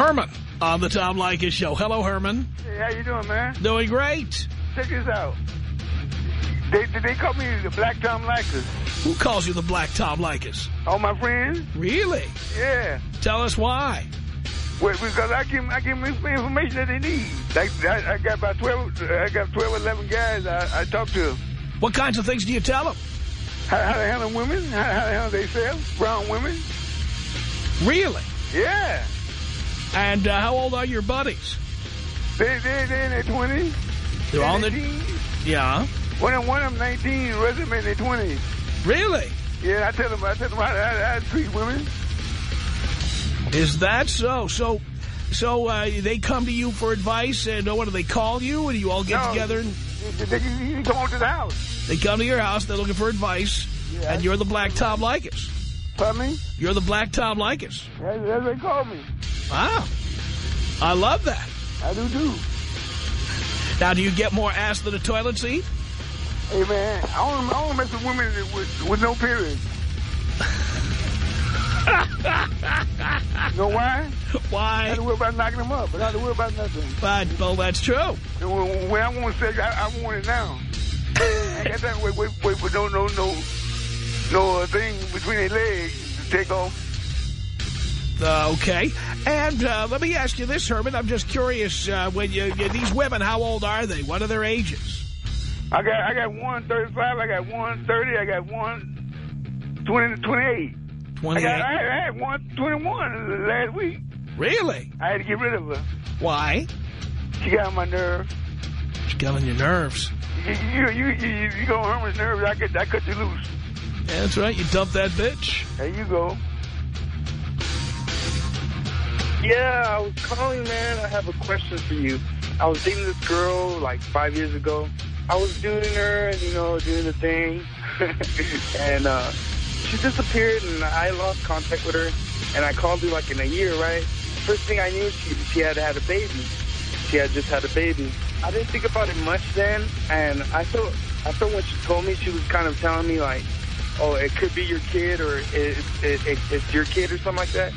Herman on the Tom Leykis show. Hello, Herman. Hey, how you doing, man? Doing great. Check this out. They they call me the Black Tom Leykis. Who calls you the Black Tom Leykis? All my friends. Really? Yeah. Tell us why. Well, because I give I give them information that they need. Like I, I got about twelve. I got 12, 11 guys I, I talk to. What kinds of things do you tell them? How, how to handle women? How, how to handle themselves? Brown women? Really? Yeah. And uh, how old are your buddies? They they they in their twenties. They're all in the... teens. Yeah. One of one of them nineteen, the rest of them in their twenties. Really? Yeah, I tell them I tell them how, to treat women. Is that so? So, so uh, they come to you for advice, and uh, what do they call you? And you all get No. together, and They, they, you come on to the house. they come to your house. They're looking for advice, Yeah. and you're the Black Tom Leykis. Pardon me? You're the Black Tom Leykis. That's, that's what they call me. Wow, I love that. I do too. Now, do you get more ass than a toilet seat? Hey man, I don't, I don't mess with women with, with no period. you know why? I Why? have to worry about knocking them up, but I have to worry about nothing. But well, that's true. When, when I want sex, I, I want it now. I got that wait, wait, wait, for no, no, no, no uh, thing between their legs to take off. Uh, okay. And uh, let me ask you this, Herman. I'm just curious. Uh, when you, you these women, how old are they? What are their ages? I got, I got one thirty-five. I got one thirty. I got one twenty, twenty-eight. I, Twenty-eight. got, I, had, I had one twenty-one last week. Really? I had to get rid of her. Why? She got on my nerve. She's got on your nerves. You, you, you, you, you go on Herman's nerves, I cut, I cut you loose. That's right. You dump that bitch. There you go. Yeah, I was calling, man. I have a question for you. I was dating this girl like five years ago. I was doing her, you know, doing the thing, and uh, she disappeared, and I lost contact with her. And I called her like in a year, right? First thing I knew, she she had had a baby. She had just had a baby. I didn't think about it much then, and I thought I thought when she told me, she was kind of telling me like, "Oh, it could be your kid, or it, it, it, it's your kid, or something like that."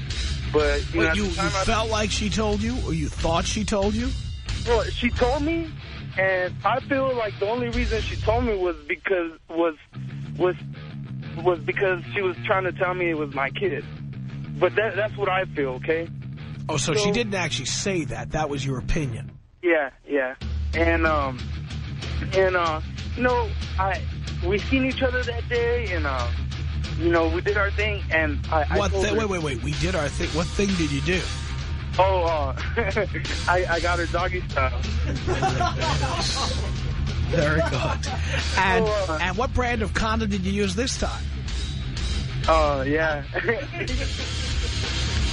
But you Wait, at you, you I- felt like she told you, or you thought she told you? well, she told me, and I feel like the only reason she told me was because was was was because she was trying to tell me it was my kid. But that that's what I feel. Okay. Oh, so, she didn't actually say that. That was your opinion. Yeah, yeah, and um, and uh, you know, I we seen each other that day, and uh, you know, we did our thing, and I, I What? her, wait, wait, wait. We did our thing. What thing did you do? Oh, uh, I I got her doggy style. Very good. And Oh, uh, and what brand of condom did you use this time? Oh, yeah.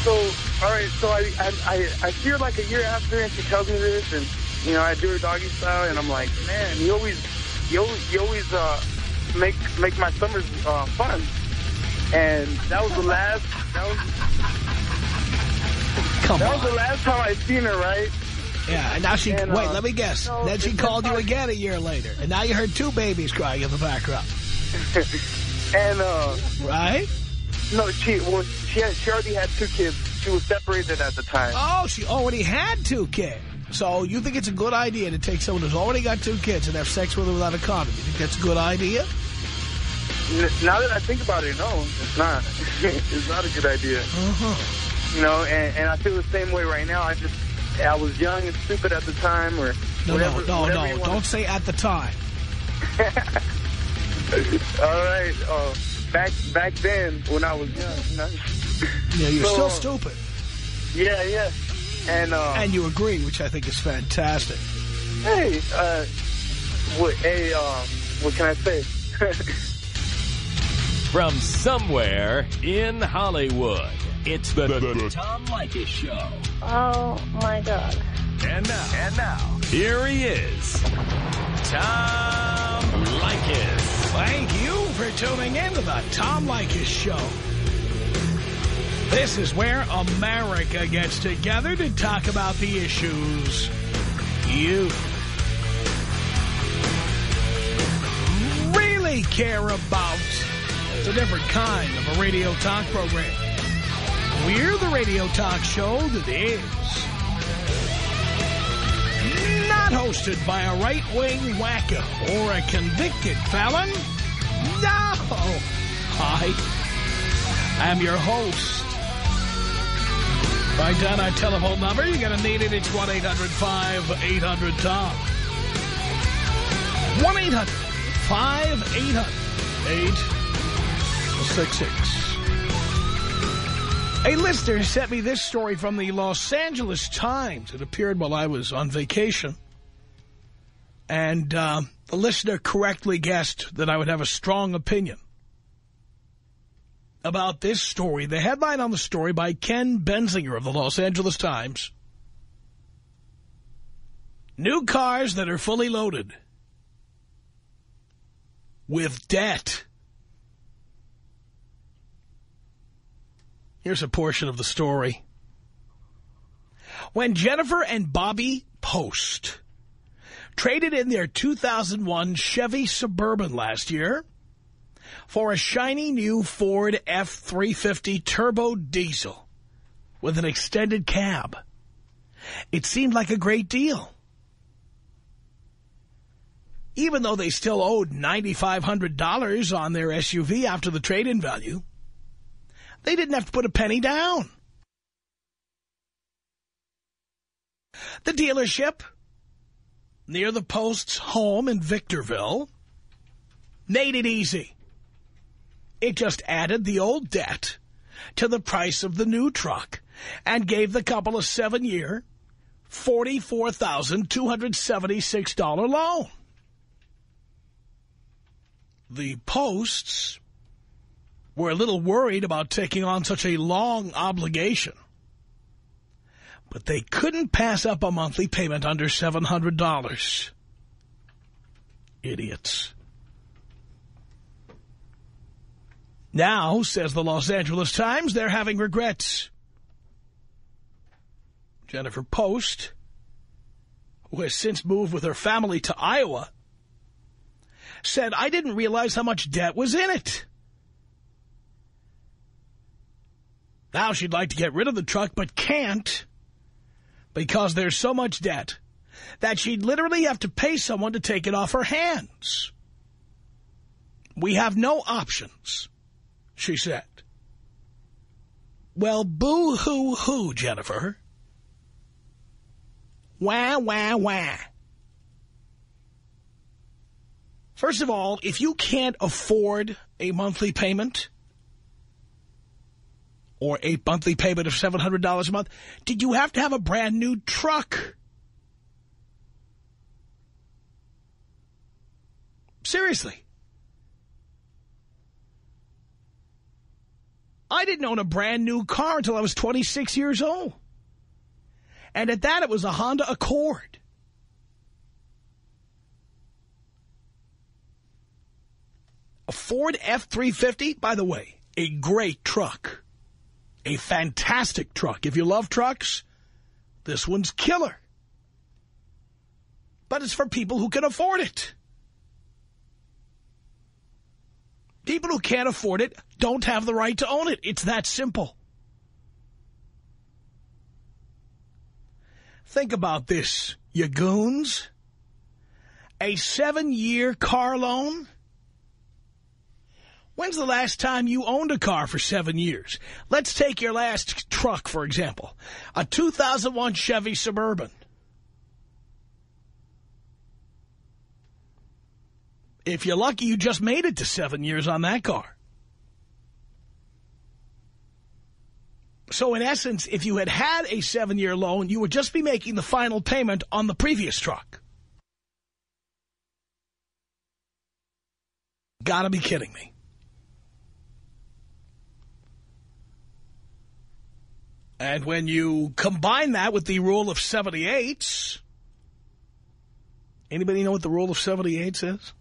so, all right, so I, I, I, I see her like a year after, and she tells me this, and, you know, I do her doggy style, and I'm like, man, you always, you always, you always uh, make make my summers uh, fun. And that was the last, that was, Come that was the last time I seen her, right? Yeah, and now she, And, wait, uh, let me guess. no, then she called you again a year later. And now you heard two babies crying in the background. And, uh, Right? no, she, well, she, had, she already had two kids. She was separated at the time. Oh, she already had two kids. So you think it's a good idea to take someone who's already got two kids and have sex with them without a condom? You think that's a good idea? Now that I think about it, no, it's not. it's not a good idea. Uh-huh. You know, and, and I feel the same way right now. I just, I was young and stupid at the time, or No, whatever. no, no, no. Don't say at the time. All right, uh, back back then when I was young, you know. Know, you're So, still uh, stupid. Yeah, yeah. And uh, And you agree, which I think is fantastic. hey, uh, what? Hey, uh, what can I say? From somewhere in Hollywood, it's the, Tom Leykis Show. Oh, my God. And now, and now, here he is, Tom Leykis. Thank you for tuning in to the Tom Leykis Show. This is where America gets together to talk about the issues you really care about. It's a different kind of a radio talk program. We're the radio talk show that is not hosted by a right-wing wacko or a convicted felon. No! I am your host. Write down our telephone number. You're going to need it. It's 1-800-5800-TOM. 1-800-5800-866. A listener sent me this story from the Los Angeles Times. It appeared while I was on vacation. And uh, the listener correctly guessed that I would have a strong opinion about this story. The headline on the story by Ken Bensinger of the Los Angeles Times. New cars that are fully loaded with debt. Here's a portion of the story. When Jennifer and Bobby Post traded in their 2001 Chevy Suburban last year for a shiny new Ford F-350 turbo diesel with an extended cab. It seemed like a great deal. Even though they still owed $9,500 on their SUV after the trade-in value, they didn't have to put a penny down. The dealership near the Post's home in Victorville made it easy. It just added the old debt to the price of the new truck and gave the couple a seven-year, $44,276 loan. The Posts were a little worried about taking on such a long obligation. But they couldn't pass up a monthly payment under $700. Idiots. Now, says the Los Angeles Times, they're having regrets. Jennifer Post, who has since moved with her family to Iowa, said, I didn't realize how much debt was in it. Now she'd like to get rid of the truck, but can't because there's so much debt that she'd literally have to pay someone to take it off her hands. We have no options, she said. Well, boo-hoo-hoo, Jennifer. Wah, wah, wah. First of all, if you can't afford a monthly payment or a monthly payment of $700 a month, did you have to have a brand new truck? Seriously. I didn't own a brand new car until I was 26 years old. And at that, it was a Honda Accord. A Ford F-350, by the way, a great truck. A fantastic truck. If you love trucks, this one's killer. But it's for people who can afford it. People who can't afford it don't have the right to own it. It's that simple. Think about this, you goons. A seven-year car loan When's the last time you owned a car for seven years? Let's take your last truck, for example. A 2001 Chevy Suburban. If you're lucky, you just made it to seven years on that car. So in essence, if you had had a seven-year loan, you would just be making the final payment on the previous truck. Gotta be kidding me. And when you combine that with the rule of 78s, anybody know what the rule of 78s is?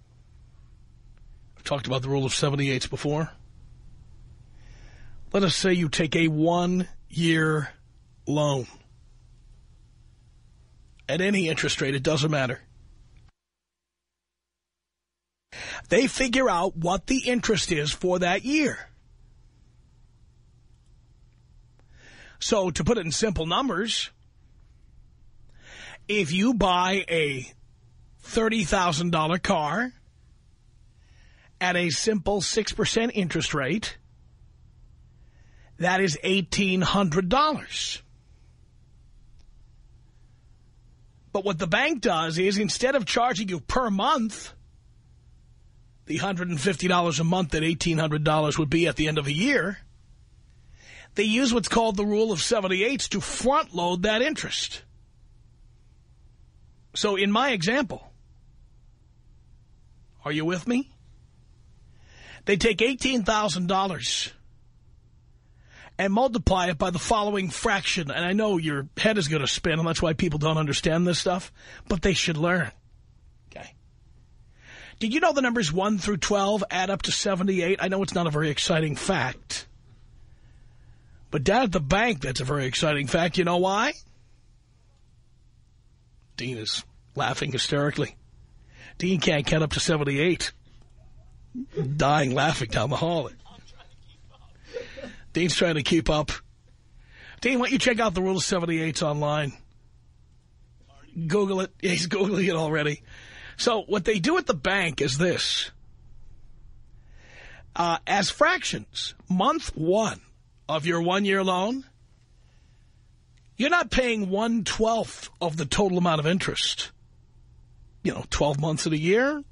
Talked about the rule of 78s before. Let us say you take a one-year loan. At any interest rate, it doesn't matter. They figure out what the interest is for that year. So to put it in simple numbers, if you buy a $30,000 car at a simple 6% interest rate, that is $1,800. But what the bank does is instead of charging you per month, the $150 a month that $1,800 would be at the end of a year, they use what's called the rule of 78 to front load that interest. So in my example, are you with me? They take $18,000 and multiply it by the following fraction. And I know your head is going to spin, and that's why people don't understand this stuff, but they should learn. Okay. Did you know the numbers 1 through 12 add up to 78? I know it's not a very exciting fact. But down at the bank, that's a very exciting fact. You know why? Dean is laughing hysterically. Dean can't count up to 78. Dying laughing down the hall. Dean's trying to keep up. Dean, why don't you check out the Rule of 78s online? Google it. He's Googling it already. So what they do at the bank is this. Uh, as fractions, month one of your one-year loan, you're not paying one-twelfth of the total amount of interest. You know, 12 months of the year,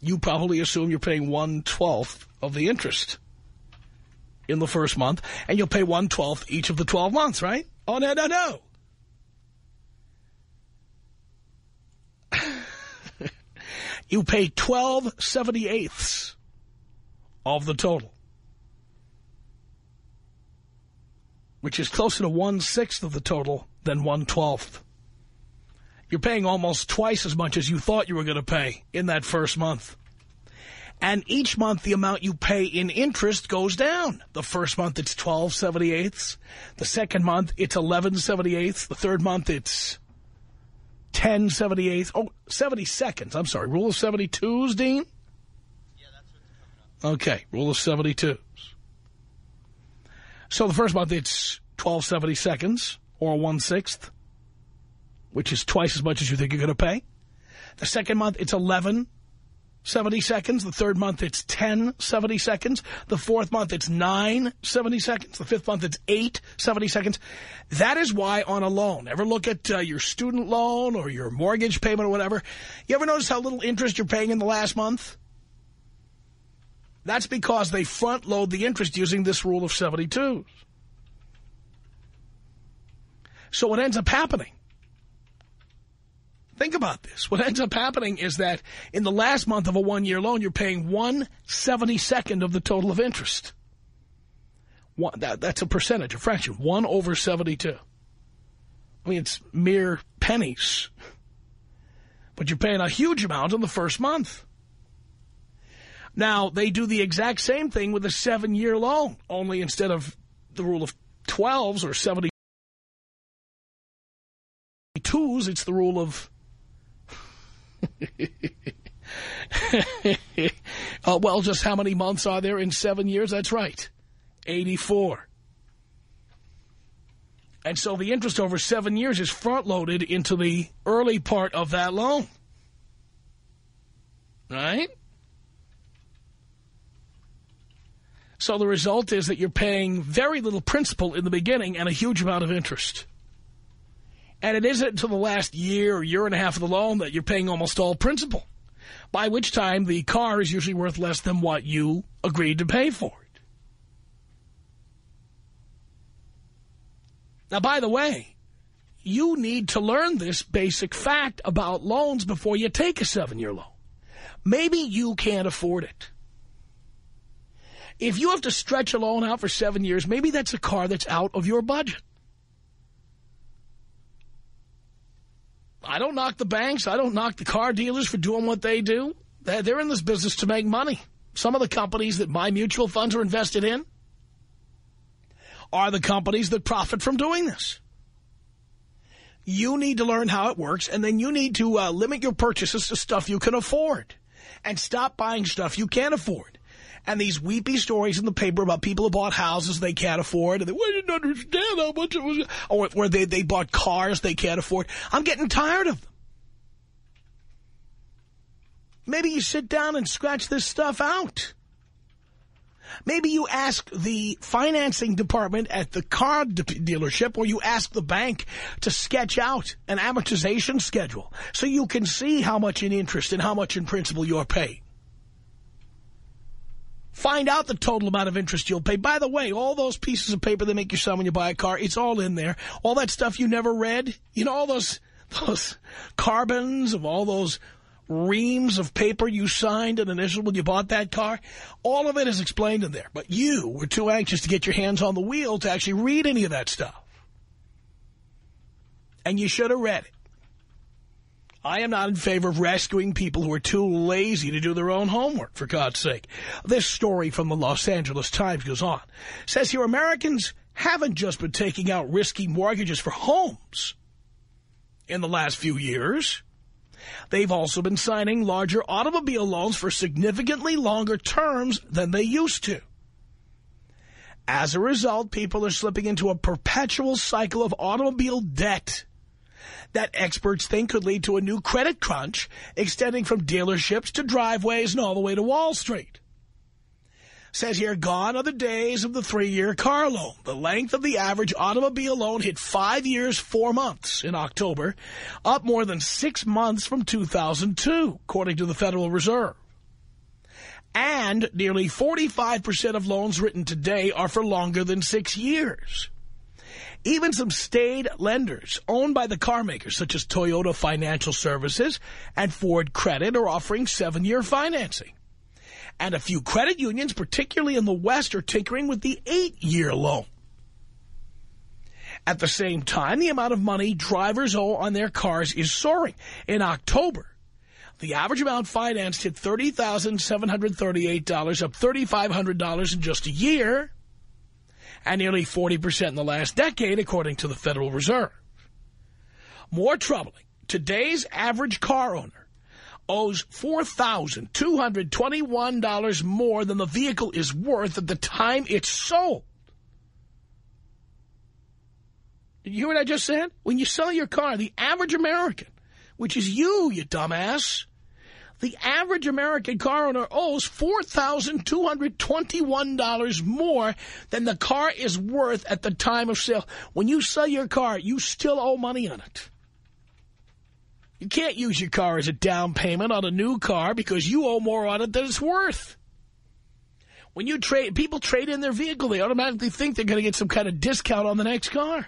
you probably assume you're paying one-twelfth of the interest in the first month, and you'll pay one-twelfth each of the 12 months, right? Oh, no, no, no. you pay 12 78ths of the total, which is closer to one-sixth of the total than one-twelfth. You're paying almost twice as much as you thought you were going to pay in that first month. And each month, the amount you pay in interest goes down. The first month, it's 12 78ths. The second month, it's 11 78ths. The third month, it's 10 78ths. Oh, 70 seconds. I'm sorry. Rule of 72s, Dean? Yeah, that's what's coming up. Okay. Rule of 72s. So the first month, it's 12 70 seconds, or one-sixth, which is twice as much as you think you're going to pay. The second month, it's 11 70 seconds. The third month, it's 10 70 seconds. The fourth month, it's 9 70 seconds. The fifth month, it's 8 70 seconds. That is why on a loan, ever look at uh, your student loan or your mortgage payment or whatever, you ever notice how little interest you're paying in the last month? That's because they front load the interest using this rule of 72. So what ends up happening Think about this. What ends up happening is that in the last month of a one-year loan, you're paying one seventy-second of the total of interest. One, that, that's a percentage, a fraction, 1 over 72. I mean, it's mere pennies. But you're paying a huge amount in the first month. Now, they do the exact same thing with a seven-year loan, only instead of the rule of 12s or 72s, it's the rule of uh, well, just how many months are there in seven years? That's right. 84. And so the interest over seven years is front-loaded into the early part of that loan. Right? So the result is that you're paying very little principal in the beginning and a huge amount of interest. And it isn't until the last year or year and a half of the loan that you're paying almost all principal, by which time the car is usually worth less than what you agreed to pay for it. Now, by the way, you need to learn this basic fact about loans before you take a seven-year loan. Maybe you can't afford it. If you have to stretch a loan out for seven years, maybe that's a car that's out of your budget. I don't knock the banks. I don't knock the car dealers for doing what they do. They're in this business to make money. Some of the companies that my mutual funds are invested in are the companies that profit from doing this. You need to learn how it works, and then you need to uh, limit your purchases to stuff you can afford. And stop buying stuff you can't afford. And these weepy stories in the paper about people who bought houses they can't afford. And they well, didn't understand how much it was. Or where they, they bought cars they can't afford. I'm getting tired of them. Maybe you sit down and scratch this stuff out. Maybe you ask the financing department at the car de dealership or you ask the bank to sketch out an amortization schedule so you can see how much in interest and how much in principal you're paying. Find out the total amount of interest you'll pay. By the way, all those pieces of paper they make you sign when you buy a car, it's all in there. All that stuff you never read, you know, all those, those carbons of all those reams of paper you signed and initialed when you bought that car. All of it is explained in there. But you were too anxious to get your hands on the wheel to actually read any of that stuff. And you should have read it. I am not in favor of rescuing people who are too lazy to do their own homework, for God's sake. This story from the Los Angeles Times goes on. Says here, Americans haven't just been taking out risky mortgages for homes in the last few years. They've also been signing larger automobile loans for significantly longer terms than they used to. As a result, people are slipping into a perpetual cycle of automobile debt that experts think could lead to a new credit crunch extending from dealerships to driveways and all the way to Wall Street. Says here, gone are the days of the three-year car loan. The length of the average automobile loan hit five years, four months in October, up more than six months from 2002, according to the Federal Reserve. And nearly 45% of loans written today are for longer than six years. Even some staid lenders owned by the car makers, such as Toyota Financial Services and Ford Credit, are offering seven-year financing. And a few credit unions, particularly in the West, are tinkering with the eight-year loan. At the same time, the amount of money drivers owe on their cars is soaring. In October, the average amount financed hit $30,738, up $3,500 in just a year, and nearly 40% in the last decade, according to the Federal Reserve. More troubling, today's average car owner owes $4,221 more than the vehicle is worth at the time it's sold. Did you hear what I just said? When you sell your car, the average American, which is you, you dumbass, the average American car owner owes $4,221 more than the car is worth at the time of sale. When you sell your car, you still owe money on it. You can't use your car as a down payment on a new car because you owe more on it than it's worth. When you trade, people trade in their vehicle, they automatically think they're going to get some kind of discount on the next car.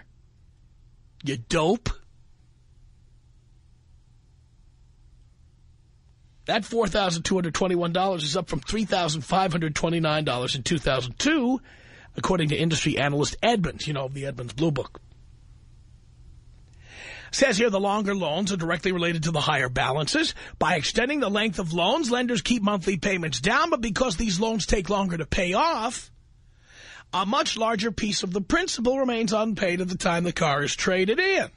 You dope. That $4,221 is up from $3,529 in 2002, according to industry analyst Edmunds, you know, of the Edmunds Blue Book. Says here the longer loans are directly related to the higher balances. By extending the length of loans, lenders keep monthly payments down, but because these loans take longer to pay off, a much larger piece of the principal remains unpaid at the time the car is traded in.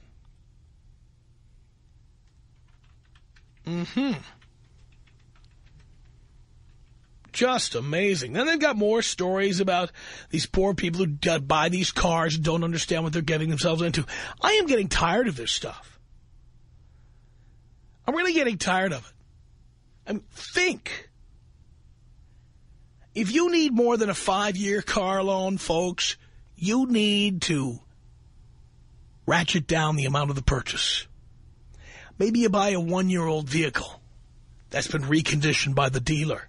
Mm-hmm. Just amazing. Then they've got more stories about these poor people who buy these cars and don't understand what they're getting themselves into. I am getting tired of this stuff. I'm really getting tired of it. I mean, think. If you need more than a five-year car loan, folks, you need to ratchet down the amount of the purchase. Maybe you buy a one-year-old vehicle that's been reconditioned by the dealer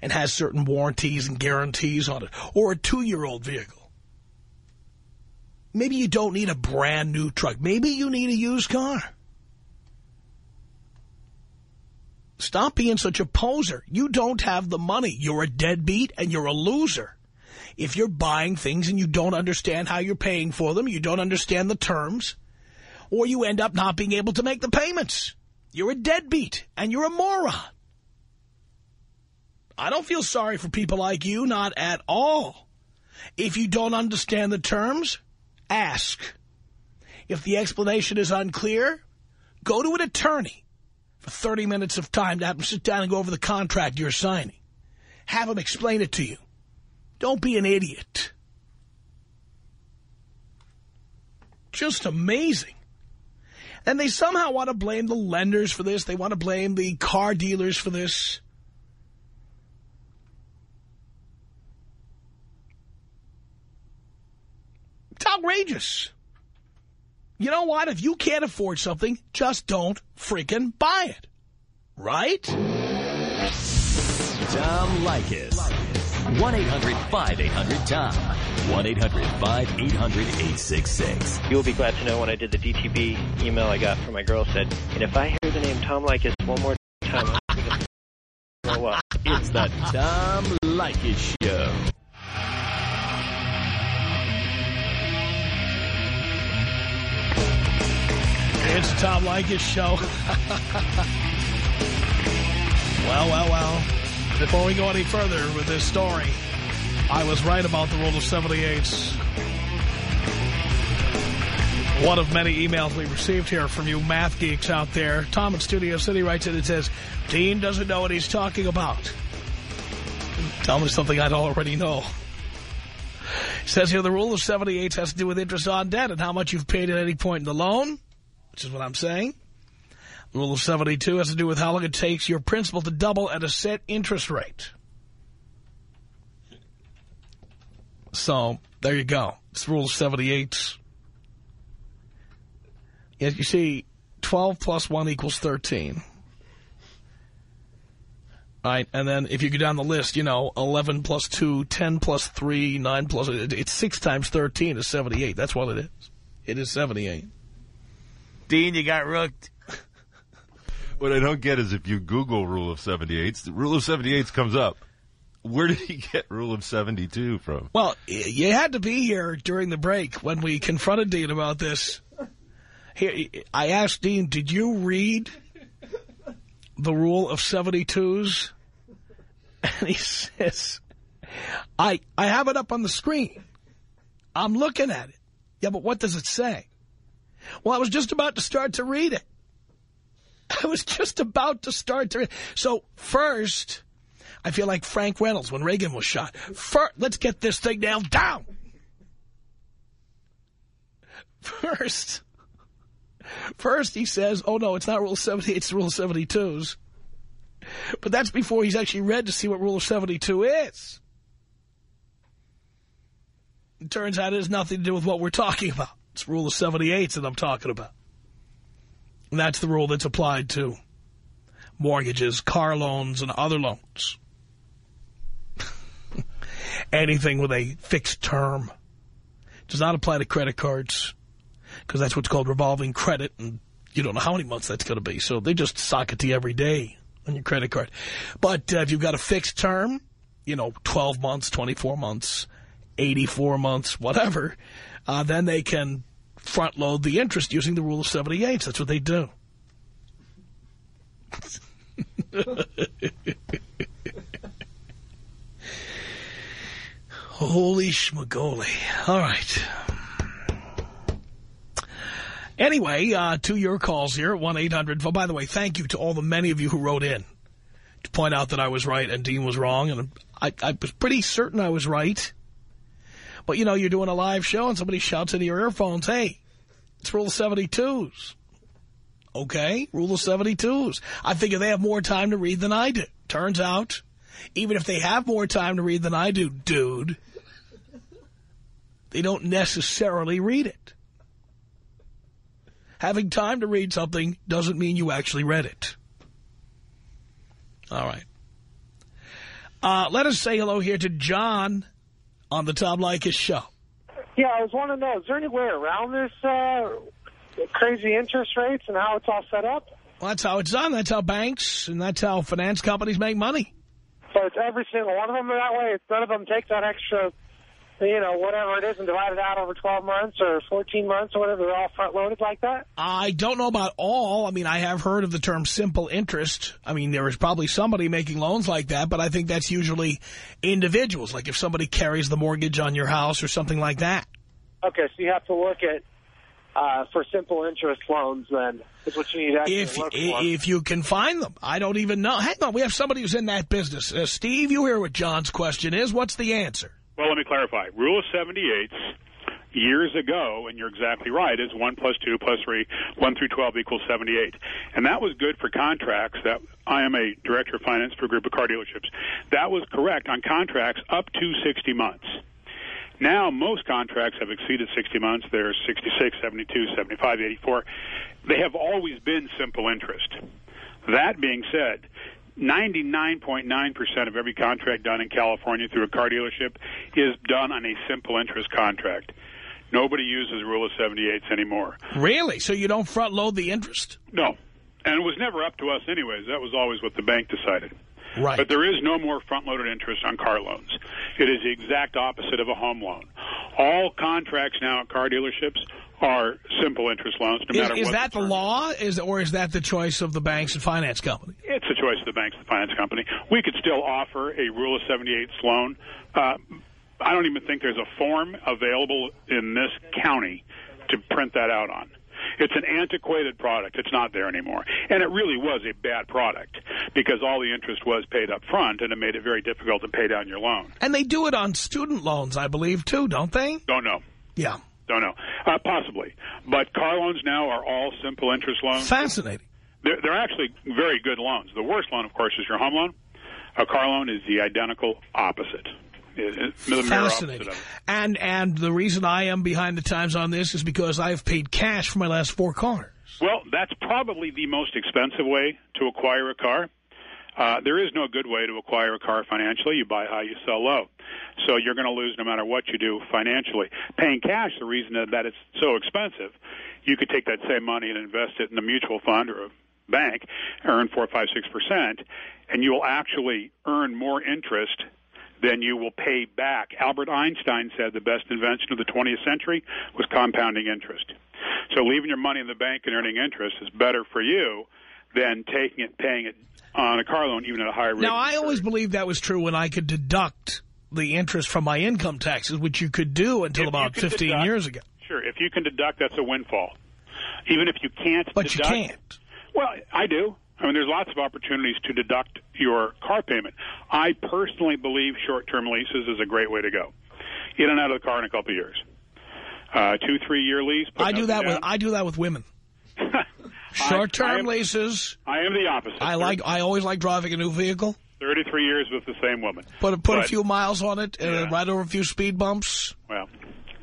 and has certain warranties and guarantees on it, or a two-year-old vehicle. Maybe you don't need a brand new truck. Maybe you need a used car. Stop being such a poser. You don't have the money. You're a deadbeat and you're a loser. If you're buying things and you don't understand how you're paying for them, you don't understand the terms, or you end up not being able to make the payments. You're a deadbeat and you're a moron. I don't feel sorry for people like you, not at all. If you don't understand the terms, ask. If the explanation is unclear, go to an attorney for 30 minutes of time to have them sit down and go over the contract you're signing. have them explain it to you. Don't be an idiot. Just amazing. And they somehow want to blame the lenders for this. They want to blame the car dealers for this. It's outrageous. You know what? If you can't afford something, just don't freaking buy it. Right? Tom Leykis. 1-800-5800-TOM. 1-800-5800-866. You'll be glad to know when I did the DTB email I got from my girl said, and if I hear the name Tom Leykis one more time, I'm going to grow up. It's the Tom Leykis Show. It's Tom Leykis Show. well, well, well. Before we go any further with this story, I was right about the rule of 78. One of many emails we received here from you math geeks out there. Tom in Studio City writes it and says, Dean doesn't know what he's talking about. Tell me something I don't already know. He says here the rule of 78 has to do with interest on debt and how much you've paid at any point in the loan which is what I'm saying. Rule of 72 has to do with how long it takes your principal to double at a set interest rate. So, there you go. It's Rule of 78. Yes, you see, 12 plus 1 equals 13. All right, and then if you go down the list, you know, 11 plus 2, 10 plus 3, 9 plus... It's 6 times 13 is 78. That's what it is. It is 78. Dean, you got rooked. what I don't get is if you Google Rule of 78, the Rule of 78 comes up. Where did he get Rule of 72 from? Well, you had to be here during the break when we confronted Dean about this. Here, I asked Dean, did you read the Rule of 72s? And he says, I, I have it up on the screen. I'm looking at it. Yeah, but what does it say? Well, I was just about to start to read it. I was just about to start to read So first, I feel like Frank Reynolds when Reagan was shot. First, let's get this thing nailed down. First, first he says, oh, no, it's not Rule 70, it's Rule 72s. But that's before he's actually read to see what Rule 72 is. It turns out it has nothing to do with what we're talking about. It's Rule of 78 that I'm talking about. And that's the rule that's applied to mortgages, car loans, and other loans. Anything with a fixed term does not apply to credit cards because that's what's called revolving credit, and you don't know how many months that's going to be. So they just sock it to you every day on your credit card. But uh, if you've got a fixed term, you know, 12 months, 24 months, 84 months, whatever, uh, then they can front load the interest using the rule of 78. That's what they do. Holy schmagoli. All right. Anyway, uh, to your calls here, 1-800. Oh, by the way, thank you to all the many of you who wrote in to point out that I was right and Dean was wrong. And I, I was pretty certain I was right. But, you know, you're doing a live show and somebody shouts into your earphones, hey, it's Rule 72s. Okay, Rule of 72s. I figure they have more time to read than I do. Turns out, even if they have more time to read than I do, dude, they don't necessarily read it. Having time to read something doesn't mean you actually read it. All right. Uh, let us say hello here to John on the Tom Leykis show. Yeah, I was wanting to know, is there any way around this uh, crazy interest rates and how it's all set up? Well, that's how it's done. That's how banks and that's how finance companies make money. So it's every single one of them that way? None of them take that extra, you know, whatever it is and divide it out over 12 months or 14 months or whatever. They're all front-loaded like that? I don't know about all. I mean, I have heard of the term simple interest. I mean, there is probably somebody making loans like that, but I think that's usually individuals. Like if somebody carries the mortgage on your house or something like that. Okay, so you have to look at uh, for simple interest loans, then is what you need to actually If look for. if you can find them, I don't even know. Hang on, we have somebody who's in that business. Uh, Steve, you hear what John's question is. What's the answer? Well, let me clarify. Rule of 78 years ago, and you're exactly right, is 1 plus 2 plus 3, 1 through 12 equals 78. And that was good for contracts that I am a director of finance for a group of car dealerships. That was correct on contracts up to 60 months. Now, most contracts have exceeded 60 months. They're 66, 72, 75, 84. They have always been simple interest. That being said, 99.9% of every contract done in California through a car dealership is done on a simple interest contract. Nobody uses Rule of 78s anymore. Really? So you don't front load the interest? No. And it was never up to us anyways. That was always what the bank decided. Right. But there is no more front-loaded interest on car loans. It is the exact opposite of a home loan. All contracts now at car dealerships are simple interest loans, no Is, matter is what. that the law, is or is that the choice of the banks and finance company? It's a choice of the banks and finance company. We could still offer a Rule of 78 loan. Uh, I don't even think there's a form available in this county to print that out on. It's an antiquated product. It's not there anymore. And it really was a bad product because all the interest was paid up front and it made it very difficult to pay down your loan. And they do it on student loans, I believe, too, don't they? Don't know. Yeah. Don't know. Uh, possibly. But car loans now are all simple interest loans. Fascinating. They're, they're actually very good loans. The worst loan, of course, is your home loan. A car loan is the identical opposite. It- it's the opposite Fascinating. And, and the reason I am behind the times on this is because I've paid cash for my last four cars. Well, that's probably the most expensive way to acquire a car. Uh, there is no good way to acquire a car financially. You buy high, you sell low. So you're going to lose no matter what you do financially. Paying cash, the reason that it's so expensive, you could take that same money and invest it in a mutual fund or a bank, earn four, five, six percent, and you will actually earn more interest than you will pay back. Albert Einstein said the best invention of the 20th century was compounding interest. So leaving your money in the bank and earning interest is better for you than taking it, paying it on a car loan, even at a higher rate. Now, I always believed that was true when I could deduct the interest from my income taxes, which you could do until If about 15 deduct- years ago. Sure, if you can deduct, that's a windfall. Even if you can't But you deduct, can't. Well, I do. I mean, there's lots of opportunities to deduct your car payment. I personally believe short-term leases is a great way to go. In and out of the car in a couple of years. Uh, two, three-year lease. I do that with. I do that with women. Short-term leases. I am the opposite. I like. I always like driving a new vehicle. 33 years with the same woman. Put a, put a few miles on it, and Yeah. ride over a few speed bumps, Well,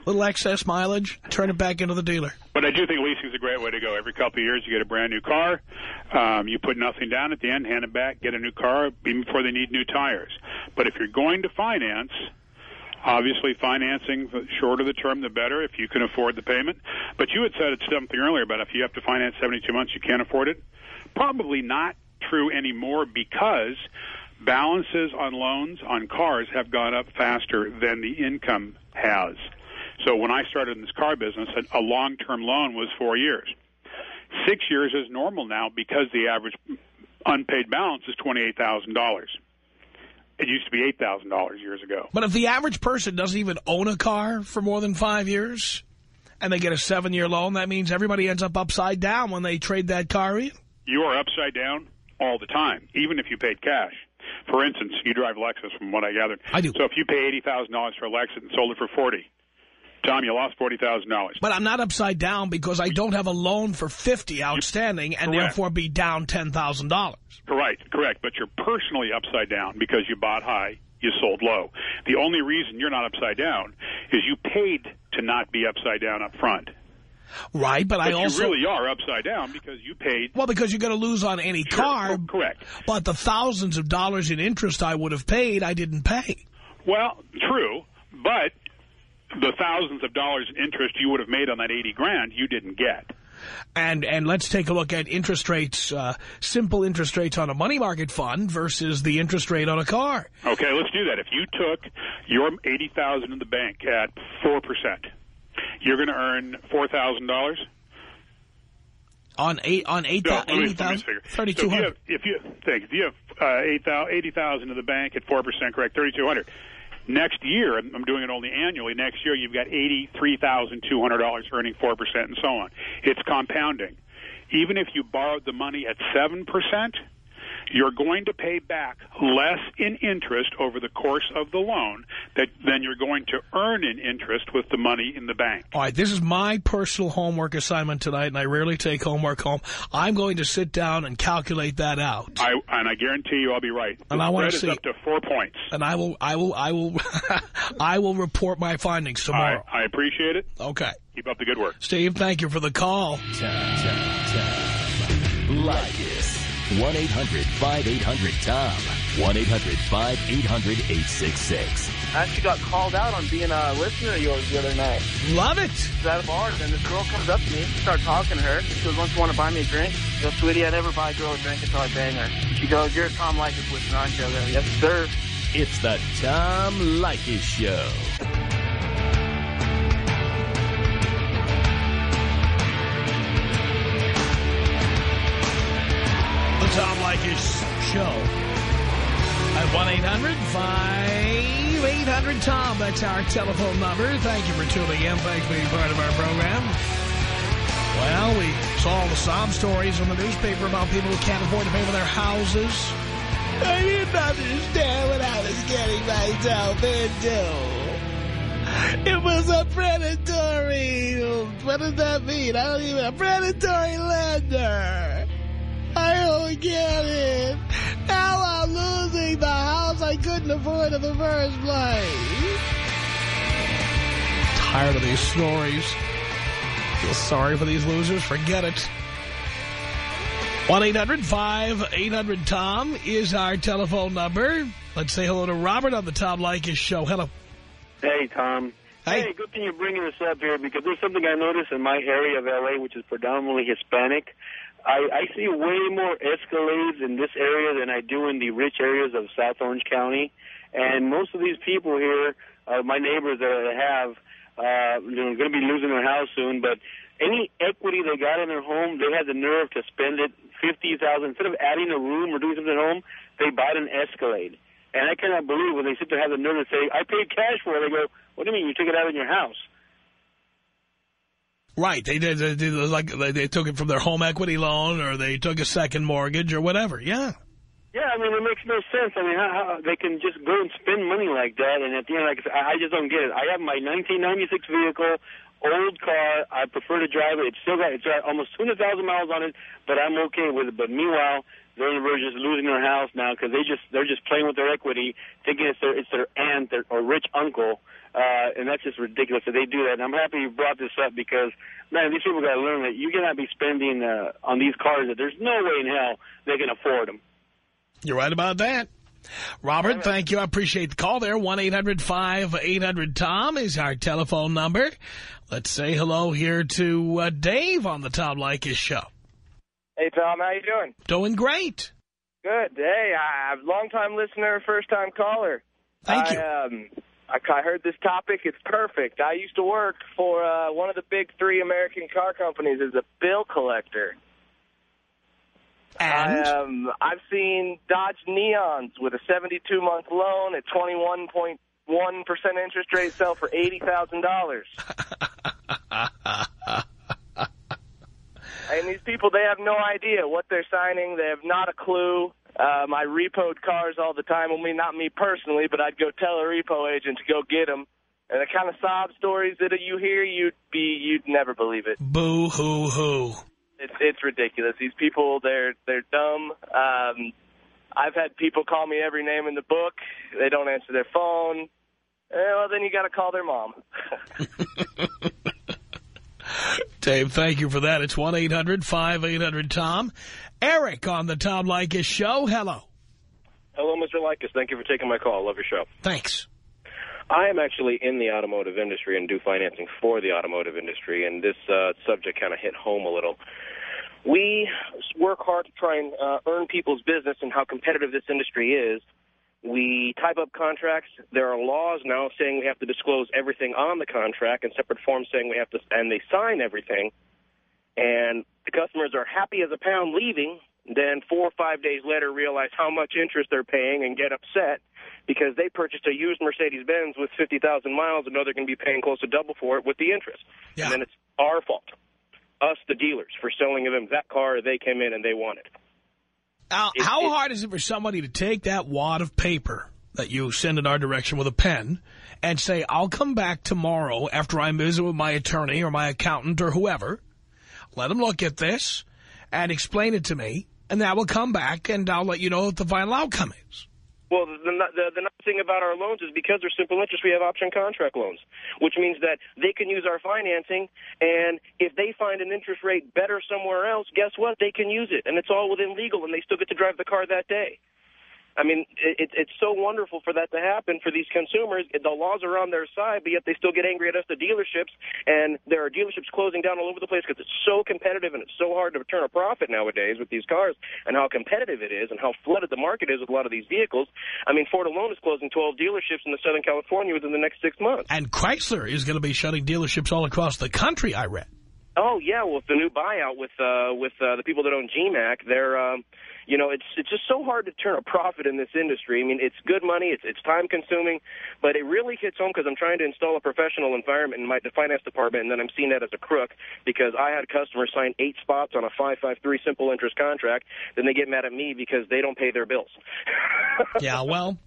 little excess mileage, turn it back into the dealer. But I do think leasing is a great way to go. Every couple of years, you get a brand new car. Um, you put nothing down at the end, hand it back, get a new car, even before they need new tires. But if you're going to finance, obviously financing the shorter the term, the better. If you can afford the payment. But you had said it's something earlier about if you have to finance 72 months, you can't afford it. Probably not true anymore because balances on loans on cars have gone up faster than the income has. So when I started in this car business, a a long-term loan was four years. Six years is normal now because the average unpaid balance is twenty-eight thousand dollars. It used to be eight thousand dollars years ago. But if the average person doesn't even own a car for more than five years, and they get a seven-year loan, that means everybody ends up upside down when they trade that car in. You are upside down all the time, even if you paid cash. For instance, you drive Lexus, from what I gathered. I do. So if you pay eighty thousand dollars for a Lexus and sold it for forty, Tom, you lost forty thousand dollars. But I'm not upside down because I don't have a loan for 50 outstanding and Correct. therefore be down $10,000. Correct, correct. But you're personally upside down because you bought high, you sold low. The only reason you're not upside down is you paid to not be upside down up front. Right, but, But I you also... really are upside down because you paid. Well, because you're going to lose on any Sure, car. co- correct. But the thousands of dollars in interest I would have paid, I didn't pay. Well, true, but the thousands of dollars in interest you would have made on that 80 grand, you didn't get. And and let's take a look at interest rates, uh, simple interest rates on a money market fund versus the interest rate on a car. Okay, let's do that. If you took your 80,000 in the bank at 4%, you're going to earn $4,000. On eight on eight No, thou- let me- let me 80,000? figure. 3,200. So if you have, if you if you have uh, 8,000 80,000 in the bank at four percent, correct, thirty two hundred. Next year, I'm doing it only annually. Next year, you've got eighty-three thousand two hundred dollars earning four percent, and so on. It's compounding. Even if you borrowed the money at seven percent, you're going to pay back less in interest over the course of the loan that, than you're going to earn in interest with the money in the bank. All right, this is my personal homework assignment tonight, and I rarely take homework home. I'm going to sit down and calculate that out. I, and I guarantee you I'll be right. And the I wanna see- up to four points. And I will, I will, I will, I will report my findings tomorrow. I, I appreciate it. Okay. Keep up the good work. Steve, thank you for the call. Tom, Tom, Tom. Leykis. 1-800-5800-TOM. 1-800-5800-866. I actually got called out on being a listener of yours the other night. Love it. I was at a bar, and this girl comes up to me, start talking to her. She goes, "Don't you want to buy me a drink?" I go, "Sweetie, I never buy a girl a drink until I bang her." She goes, "You're a Tom Leykis listener, aren't you?" I go, "Yes, sir." It's the Tom Leykis Show. Tom Leykis Show. At 1-800-5800-TOM. That's our telephone number. Thank you for tuning in. Thanks for being part of our program. Well, we saw all the sob stories in the newspaper about people who can't afford to pay for their houses. I didn't understand what I was getting myself into. It was a predatory... What does that mean? I don't even... A predatory lender. I don't get it. Now I'm losing the house I couldn't afford in the first place. Tired of these stories. Feel sorry for these losers? Forget it. 1-800-5800-TOM is our telephone number. Let's say hello to Robert on the Tom Leykis show. Hello. Hey, Tom. Hey. good thing you're bringing this up here because there's something I noticed in my area of L.A., which is predominantly Hispanic. I, I see way more Escalades in this area than I do in the rich areas of South Orange County. And most of these people here, uh, my neighbors that I have, uh, know, going to be losing their house soon, but any equity they got in their home, they had the nerve to spend it, 50000 Instead of adding a room or doing something at home, they bought an Escalade. And I cannot believe when they sit there have the nerve to say, I paid cash for it. They go, what do you mean? You took it out of your house. Right. They did, they did like they, they took it from their home equity loan or they took a second mortgage or whatever. Yeah. Yeah, I mean, it makes no sense. I mean, how, how they can just go and spend money like that, and at the end, like I I just don't get it. I have my 1996 vehicle, old car. I prefer to drive it. It's still got it's got almost 200,000 miles on it, but I'm okay with it. But meanwhile, they're on the verge of losing their house now because they just they're just playing with their equity, thinking it's their it's their aunt their, or rich uncle, uh, and that's just ridiculous that they do that. And I'm happy you brought this up because man, these people got to learn that you cannot be spending uh, on these cars that there's no way in hell they can afford them. You're right about that. Robert, thank you. I appreciate the call there. 1-800-5800-TOM is our telephone number. Let's say hello here to uh, Dave on the Tom Leykis show. Hey Tom, how you doing? Doing great. Good. Hey, I'm long time listener, first time caller. Thank I, you. Um, I, I heard this topic. It's perfect. I used to work for uh, one of the big three American car companies as a bill collector. And? I, um, I've seen Dodge Neons with a 72-month loan at 21.1% interest rate sell for $80,000. And these people, they have no idea what they're signing. They have not a clue. Um, I repoed cars all the time. I mean, not me personally, but I'd go tell a repo agent to go get them. And the kind of sob stories that you hear, you'd be, you'd never believe it. Boo hoo hoo. It's it's ridiculous. These people, they're they're dumb. Um, I've had people call me every name in the book. They don't answer their phone. Eh, well, then you got to call their mom. Dave, thank you for that. It's 1-800-5800-TOM. Eric on the Tom Leykis show. Hello. Hello, Mr. Leykis. Thank you for taking my call. Love your show. Thanks. I am actually in the automotive industry and do financing for the automotive industry, and this uh, subject kind of hit home a little. We work hard to try and uh, earn people's business and how competitive this industry is. We type up contracts. There are laws now saying we have to disclose everything on the contract and separate forms saying we have to, and they sign everything. And the customers are happy as a pound leaving, then four or five days later realize how much interest they're paying and get upset because they purchased a used Mercedes-Benz with 50,000 miles and know they're going to be paying close to double for it with the interest. Yeah. And then it's our fault, us, the dealers, for selling them that car they came in and they wanted. Now, It- how it- hard is it for somebody to take that wad of paper that you send in our direction with a pen and say, I'll come back tomorrow after I visit with my attorney or my accountant or whoever, let them look at this and explain it to me, and then I will come back and I'll let you know what the final outcome is. Well, the, the, the nice thing about our loans is because they're simple interest, we have option contract loans, which means that they can use our financing, and if they find an interest rate better somewhere else, guess what? They can use it, and it's all within legal, and they still get to drive the car that day. I mean, it, it's so wonderful for that to happen for these consumers. The laws are on their side, but yet they still get angry at us, the dealerships, and there are dealerships closing down all over the place because it's so competitive and it's so hard to turn a profit nowadays with these cars and how competitive it is and how flooded the market is with a lot of these vehicles. I mean, Ford alone is closing 12 dealerships in the Southern California within the next six months. And Chrysler is going to be shutting dealerships all across the country, I read. Oh yeah, well, with the new buyout with uh, with uh, the people that own GMAC, they're um, you know it's it's just so hard to turn a profit in this industry. I mean, it's good money, it's it's time consuming, but it really hits home because I'm trying to install a professional environment in my finance department, and then I'm seeing that as a crook because I had customers sign eight spots on a five five three simple interest contract, then they get mad at me because they don't pay their bills. Yeah, well,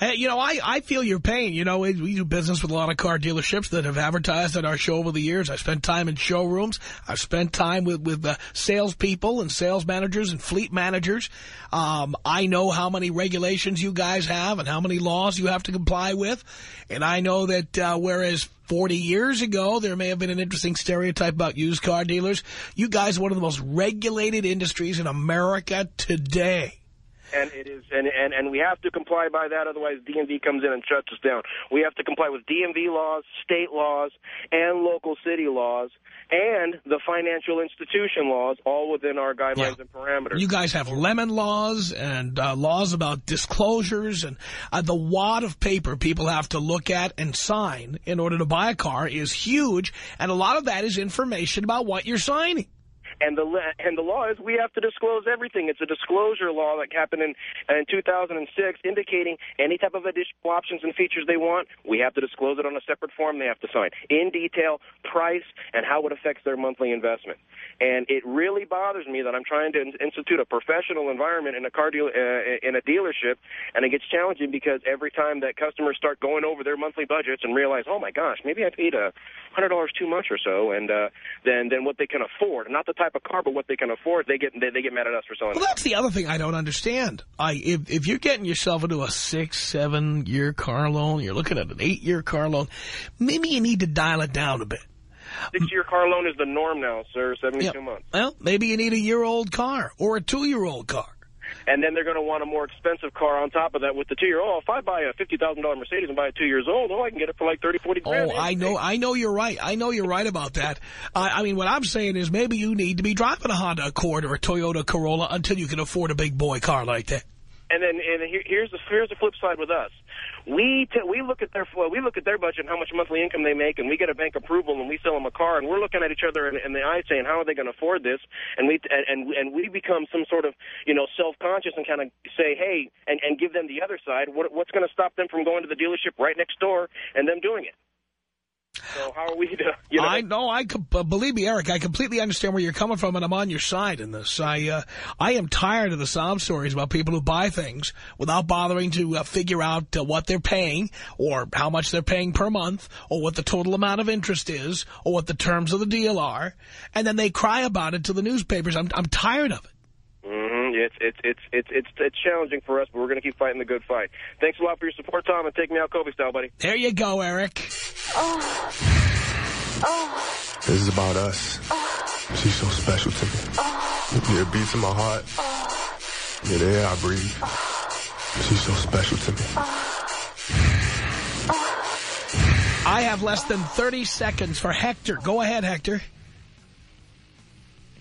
you know, I, I feel your pain. You know, we do business with a lot of car dealerships that have advertised at our show over the years. I spent time in showrooms. I've spent time with, with uh, salespeople and sales managers and fleet managers. Um, I know how many regulations you guys have and how many laws you have to comply with. And I know that uh, whereas 40 years ago, there may have been an interesting stereotype about used car dealers, you guys are one of the most regulated industries in America today. And it is, and, and and we have to comply by that. Otherwise, DMV comes in and shuts us down. We have to comply with DMV laws, state laws, and local city laws, and the financial institution laws, all within our guidelines Yeah. and parameters. You guys have lemon laws and uh, laws about disclosures and uh, the wad of paper people have to look at and sign in order to buy a car is huge. And a lot of that is information about what you're signing. And the and the law is we have to disclose everything. It's a disclosure law that happened in in 2006, indicating any type of additional options and features they want. We have to disclose it on a separate form. They have to sign in detail, price, and how it affects their monthly investment. And it really bothers me that I'm trying to institute a professional environment in a car deal uh, in a dealership, and it gets challenging because every time that customers start going over their monthly budgets and realize, oh my gosh, maybe I paid a hundred dollars too much or so, and uh, then then what they can afford, not the type of car, but what they can afford, they get they, they get mad at us for selling. Well, that's the other thing I don't understand. I if, if you're getting yourself into a six, seven-year car loan, you're looking at an eight-year car loan, maybe you need to dial it down a bit. Six-year car loan is the norm now, sir. Seventy-two Yeah. months. Well, maybe you need a year-old car or a two-year-old car. And then they're going to want a more expensive car on top of that with the two-year. Oh, if I buy a fifty thousand dollar Mercedes and buy it two years old, oh, I can get it for like thirty, forty grand. Oh, I know, I know you're right. I know you're right about that. I, I mean, what I'm saying is maybe you need to be driving a Honda Accord or a Toyota Corolla until you can afford a big boy car like that. And then and here's the here's the flip side with us. We we look at their we look at their budget and how much monthly income they make, and we get a bank approval, and we sell them a car, and we're looking at each other in, in the eye saying, how are they going to afford this? And we and and, and we become some sort of you know self conscious and kind of say, hey, and and give them the other side. What what's going to stop them from going to the dealership right next door and them doing it? So how are we to you know? I know. I believe me, Eric. I completely understand where you're coming from, and I'm on your side in this. I uh, I am tired of the sob stories about people who buy things without bothering to uh, figure out uh, what they're paying, or how much they're paying per month, or what the total amount of interest is, or what the terms of the deal are, and then they cry about it to the newspapers. I'm I'm tired of it. It's it's it's it's it's it's challenging for us, but we're going to keep fighting the good fight. Thanks a lot for your support, Tom, and take me out Kobe style, buddy. There you go, Eric. This is about us. She's so special to me. Yeah, it beats in my heart. Yeah, the air I breathe. She's so special to me. I have less than 30 seconds for Hector. Go ahead, Hector.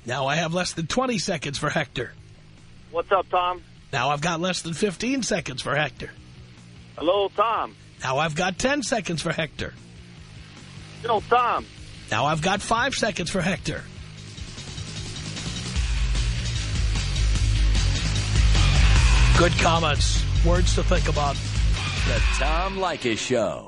Now I have less than 20 seconds for Hector. What's up, Tom? Now I've got less than 15 seconds for Hector. Hello, Tom. Now I've got 10 seconds for Hector. Hello, Tom. Now I've got 5 seconds for Hector. Good comments. Words to think about. The Tom Leykis Show.